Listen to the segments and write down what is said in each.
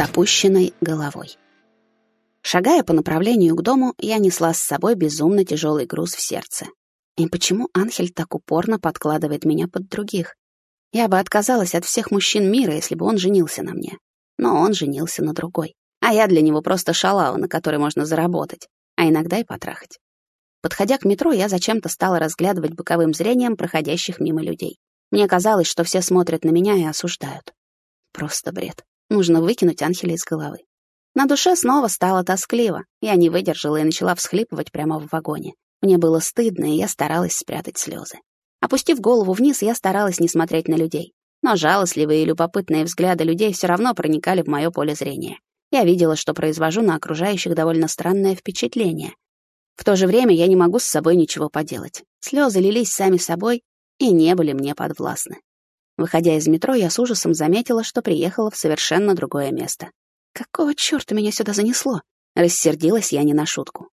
опущенной головой. Шагая по направлению к дому, я несла с собой безумно тяжелый груз в сердце. И почему Анхель так упорно подкладывает меня под других? Я бы отказалась от всех мужчин мира, если бы он женился на мне. Но он женился на другой. А я для него просто шалава, на которой можно заработать, а иногда и потрахать. Подходя к метро, я зачем-то стала разглядывать боковым зрением проходящих мимо людей. Мне казалось, что все смотрят на меня и осуждают. Просто бред. Нужно выкинуть Анхеля из головы. На душе снова стало тоскливо. Я не выдержала и начала всхлипывать прямо в вагоне. Мне было стыдно, и я старалась спрятать слезы. Опустив голову вниз, я старалась не смотреть на людей. Но жалостливые и любопытные взгляды людей все равно проникали в мое поле зрения. Я видела, что произвожу на окружающих довольно странное впечатление. В то же время я не могу с собой ничего поделать. Слезы лились сами собой и не были мне подвластны. Выходя из метро, я с ужасом заметила, что приехала в совершенно другое место. Какого чёрта меня сюда занесло? Рассердилась я не на шутку.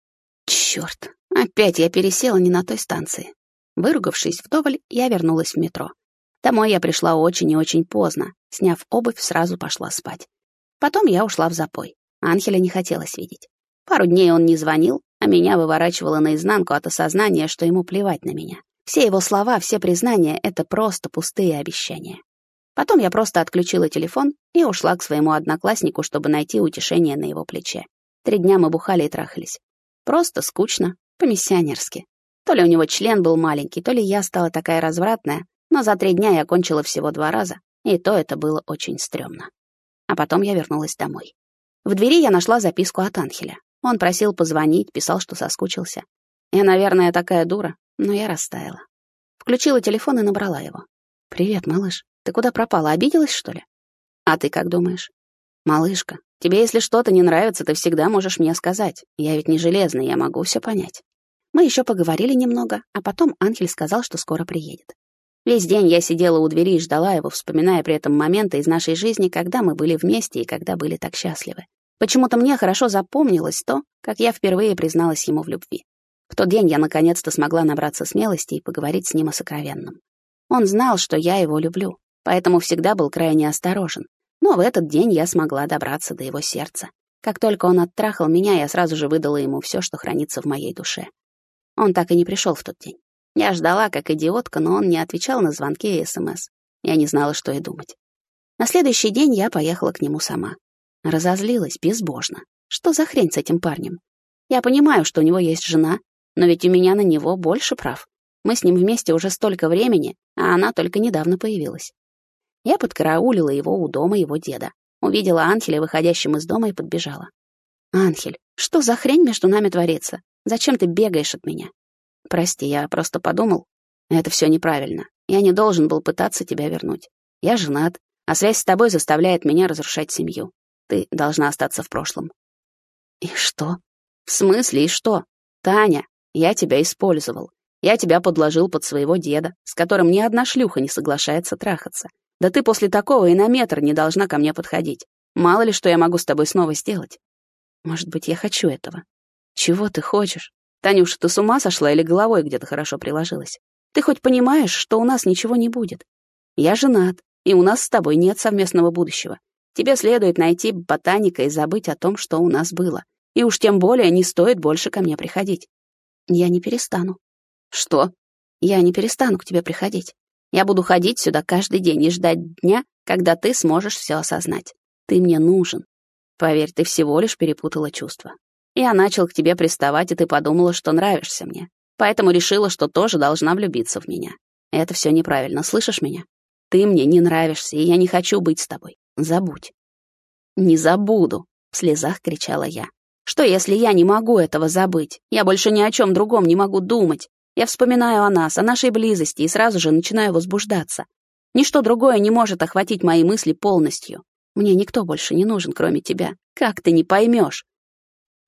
Чёрт, опять я пересела не на той станции. Выругавшись вдоволь, я вернулась в метро. Домой я пришла очень и очень поздно. Сняв обувь, сразу пошла спать. Потом я ушла в запой. Анхеля не хотелось видеть. Пару дней он не звонил, а меня выворачивало наизнанку от осознания, что ему плевать на меня. Все его слова, все признания — это просто пустые обещания. Потом я просто отключила телефон и ушла к своему однокласснику, чтобы найти утешение на его плече. Три дня мы бухали и трахались. Просто скучно, по-миссионерски. То ли у него член был маленький, то ли я стала такая развратная, но за три дня я кончила всего два раза, и то это было очень стрёмно. А потом я вернулась домой. В двери я нашла записку от Анхеля. Он просил позвонить, писал, что соскучился. Я, наверное, такая дура, но я растаяла. Включила телефон и набрала его. «Привет, малыш. Ты куда пропала? Обиделась, что ли?» «А ты как думаешь?» «Малышка, тебе если что-то не нравится, ты всегда можешь мне сказать. Я ведь не железный, я могу все понять». Мы еще поговорили немного, а потом Анхель сказал, что скоро приедет. Весь день я сидела у двери и ждала его, вспоминая при этом моменты из нашей жизни, когда мы были вместе и когда были так счастливы. Почему-то мне хорошо запомнилось то, как я впервые призналась ему в любви. В тот день я наконец-то смогла набраться смелости и поговорить с ним о сокровенном. Он знал, что я его люблю, поэтому всегда был крайне осторожен. Но в этот день я смогла добраться до его сердца. Как только он оттрахал меня, я сразу же выдала ему все, что хранится в моей душе. Он так и не пришел в тот день. Я ждала, как идиотка, но он не отвечал на звонки и СМС. Я не знала, что и думать. На следующий день я поехала к нему сама. Разозлилась безбожно. Что за хрень с этим парнем? Я понимаю, что у него есть жена, но ведь у меня на него больше прав. Мы с ним вместе уже столько времени, а она только недавно появилась. Я подкараулила его у дома его деда. Увидела Анхеля, выходящим из дома, и подбежала. «Анхель, что за хрень между нами творится? Зачем ты бегаешь от меня?» «Прости, я просто подумал. Это все неправильно. Я не должен был пытаться тебя вернуть. Я женат, а связь с тобой заставляет меня разрушать семью. Ты должна остаться в прошлом». «И что?» «В смысле, и что? Таня, я тебя использовал. Я тебя подложил под своего деда, с которым ни одна шлюха не соглашается трахаться. Да ты после такого и на метр не должна ко мне подходить. Мало ли, что я могу с тобой снова сделать. Может быть, я хочу этого. Чего ты хочешь? Танюша, ты с ума сошла или головой где-то хорошо приложилась? Ты хоть понимаешь, что у нас ничего не будет? Я женат, и у нас с тобой нет совместного будущего. Тебе следует найти ботаника и забыть о том, что у нас было. И уж тем более не стоит больше ко мне приходить. Я не перестану. Что? Я не перестану к тебе приходить. Я буду ходить сюда каждый день и ждать дня, когда ты сможешь все осознать. Ты мне нужен. Поверь, ты всего лишь перепутала чувства. Я начал к тебе приставать, и ты подумала, что нравишься мне. Поэтому решила, что тоже должна влюбиться в меня. Это все неправильно, слышишь меня? Ты мне не нравишься, и я не хочу быть с тобой. Забудь. Не забуду, в слезах кричала я. Что, если я не могу этого забыть? Я больше ни о чем другом не могу думать. Я вспоминаю о нас, о нашей близости и сразу же начинаю возбуждаться. Ничто другое не может охватить мои мысли полностью. Мне никто больше не нужен, кроме тебя. Как ты не поймешь?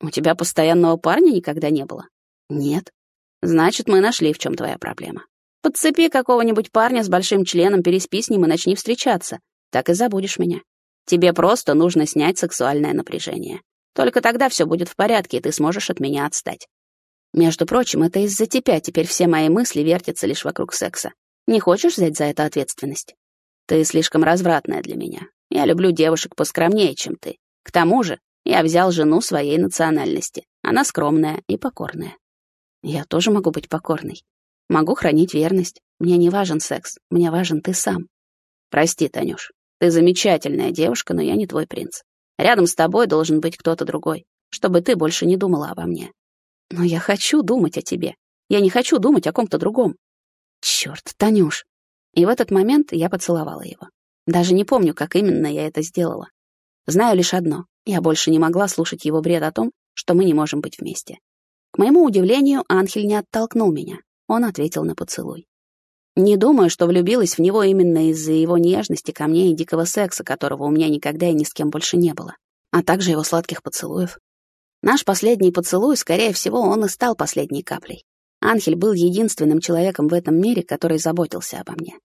У тебя постоянного парня никогда не было? Нет. Значит, мы нашли, в чем твоя проблема. Подцепи какого-нибудь парня с большим членом, переспи с ним и начни встречаться. Так и забудешь меня. Тебе просто нужно снять сексуальное напряжение. Только тогда все будет в порядке, и ты сможешь от меня отстать. Между прочим, это из-за тебя теперь все мои мысли вертятся лишь вокруг секса. Не хочешь взять за это ответственность? Ты слишком развратная для меня. Я люблю девушек поскромнее, чем ты. К тому же я взял жену своей национальности. Она скромная и покорная. Я тоже могу быть покорной. Могу хранить верность. Мне не важен секс, мне важен ты сам. Прости, Танюш, ты замечательная девушка, но я не твой принц. Рядом с тобой должен быть кто-то другой, чтобы ты больше не думала обо мне. Но я хочу думать о тебе. Я не хочу думать о ком-то другом. Чёрт, Танюш. И в этот момент я поцеловала его. Даже не помню, как именно я это сделала. Знаю лишь одно. Я больше не могла слушать его бред о том, что мы не можем быть вместе. К моему удивлению, Анхель не оттолкнул меня. Он ответил на поцелуй. Не думаю, что влюбилась в него именно из-за его нежности ко мне и дикого секса, которого у меня никогда и ни с кем больше не было, а также его сладких поцелуев. Наш последний поцелуй, скорее всего, он и стал последней каплей. Анхель был единственным человеком в этом мире, который заботился обо мне.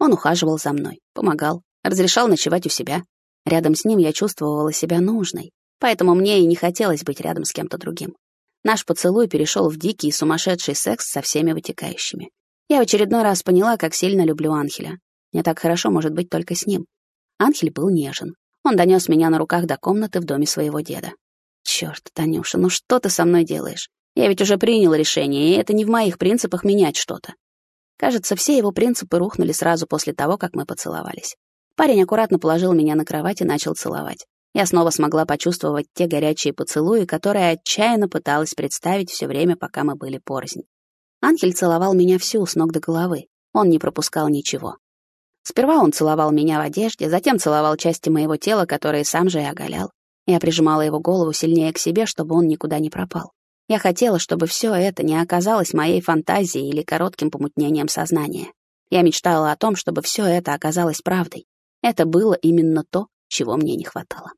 Он ухаживал за мной, помогал, разрешал ночевать у себя. Рядом с ним я чувствовала себя нужной, поэтому мне и не хотелось быть рядом с кем-то другим. Наш поцелуй перешел в дикий и сумасшедший секс со всеми вытекающими. Я в очередной раз поняла, как сильно люблю Анхеля. Мне так хорошо может быть только с ним. Анхель был нежен. Он донес меня на руках до комнаты в доме своего деда. Черт, Танюша, ну что ты со мной делаешь? Я ведь уже принял решение, и это не в моих принципах менять что-то. Кажется, все его принципы рухнули сразу после того, как мы поцеловались. Парень аккуратно положил меня на кровать и начал целовать. Я снова смогла почувствовать те горячие поцелуи, которые отчаянно пыталась представить все время, пока мы были порознь. Анхель целовал меня всю, с ног до головы. Он не пропускал ничего. Сперва он целовал меня в одежде, затем целовал части моего тела, которые сам же и оголял. Я прижимала его голову сильнее к себе, чтобы он никуда не пропал. Я хотела, чтобы все это не оказалось моей фантазией или коротким помутнением сознания. Я мечтала о том, чтобы все это оказалось правдой. Это было именно то, чего мне не хватало.